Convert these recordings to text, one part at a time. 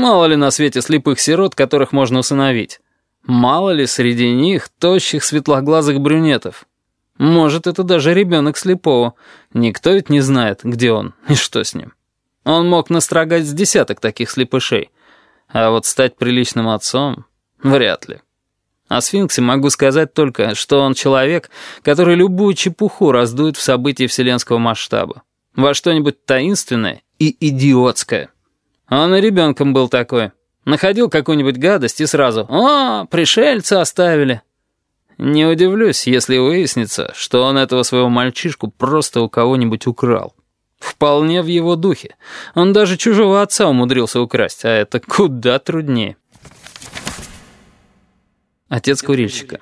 Мало ли на свете слепых сирот, которых можно усыновить. Мало ли среди них тощих светлоглазых брюнетов. Может, это даже ребенок слепого. Никто ведь не знает, где он и что с ним. Он мог настрогать с десяток таких слепышей. А вот стать приличным отцом — вряд ли. О сфинксе могу сказать только, что он человек, который любую чепуху раздует в событии вселенского масштаба. Во что-нибудь таинственное и идиотское. Он и ребенком был такой. Находил какую-нибудь гадость и сразу «О, пришельцы оставили». Не удивлюсь, если выяснится, что он этого своего мальчишку просто у кого-нибудь украл. Вполне в его духе. Он даже чужого отца умудрился украсть, а это куда труднее. Отец курильщика.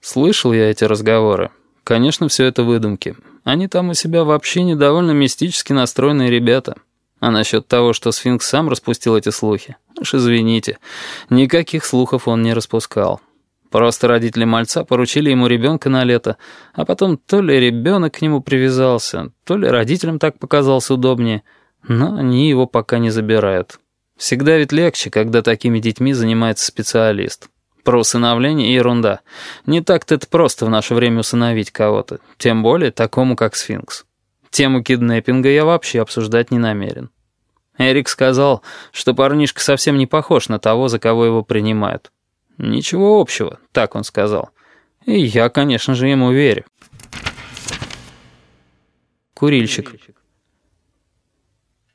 Слышал я эти разговоры. Конечно, все это выдумки. Они там у себя вообще недовольно мистически настроенные ребята. А насчет того, что сфинкс сам распустил эти слухи, уж извините, никаких слухов он не распускал. Просто родители мальца поручили ему ребенка на лето, а потом то ли ребенок к нему привязался, то ли родителям так показалось удобнее, но они его пока не забирают. Всегда ведь легче, когда такими детьми занимается специалист. Про усыновление — ерунда. Не так-то это просто в наше время усыновить кого-то, тем более такому, как сфинкс. Тему киднеппинга я вообще обсуждать не намерен. Эрик сказал, что парнишка совсем не похож на того, за кого его принимают. Ничего общего, так он сказал. И я, конечно же, ему верю. Курильщик.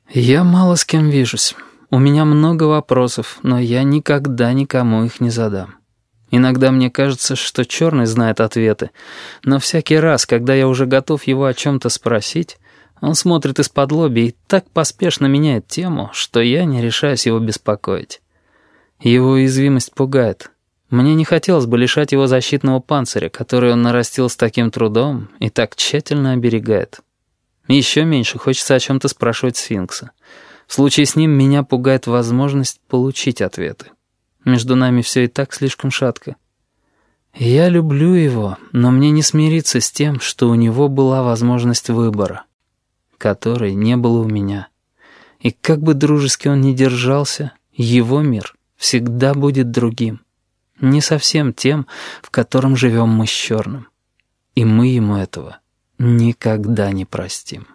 Я мало с кем вижусь. У меня много вопросов, но я никогда никому их не задам. Иногда мне кажется, что черный знает ответы, но всякий раз, когда я уже готов его о чем-то спросить, он смотрит из-под лоби и так поспешно меняет тему, что я не решаюсь его беспокоить. Его уязвимость пугает. Мне не хотелось бы лишать его защитного панциря, который он нарастил с таким трудом и так тщательно оберегает. Еще меньше хочется о чем-то спрашивать сфинкса. В случае с ним меня пугает возможность получить ответы. Между нами все и так слишком шатко. Я люблю его, но мне не смириться с тем, что у него была возможность выбора, которой не было у меня. И как бы дружески он ни держался, его мир всегда будет другим. Не совсем тем, в котором живем мы с черным. И мы ему этого никогда не простим.